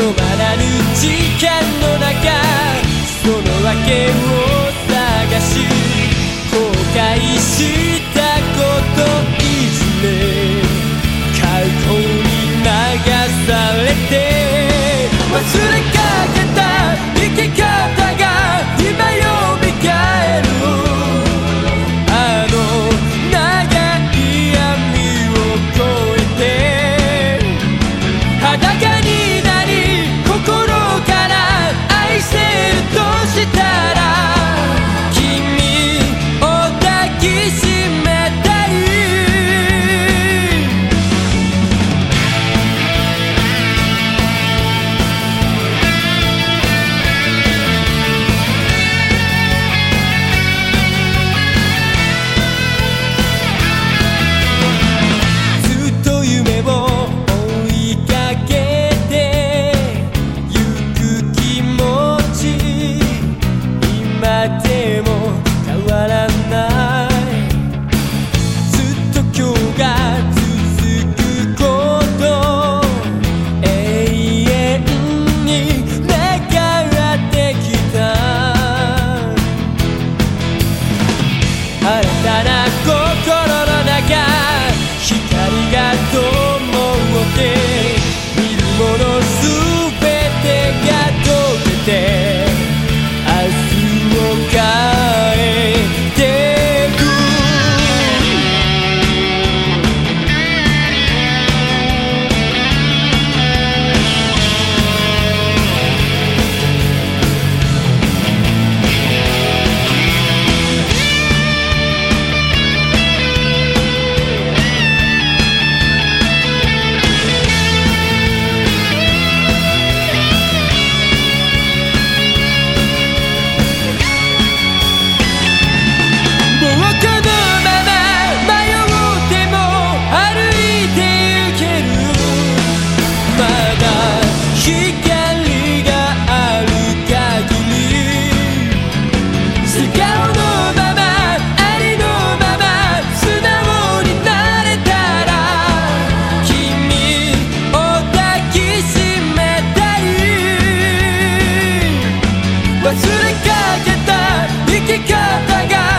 止まらぬ時間の中その訳を探し後悔したこといずれ過去に流されて忘れかけた生き方が今よ裸忘れかけた生き方が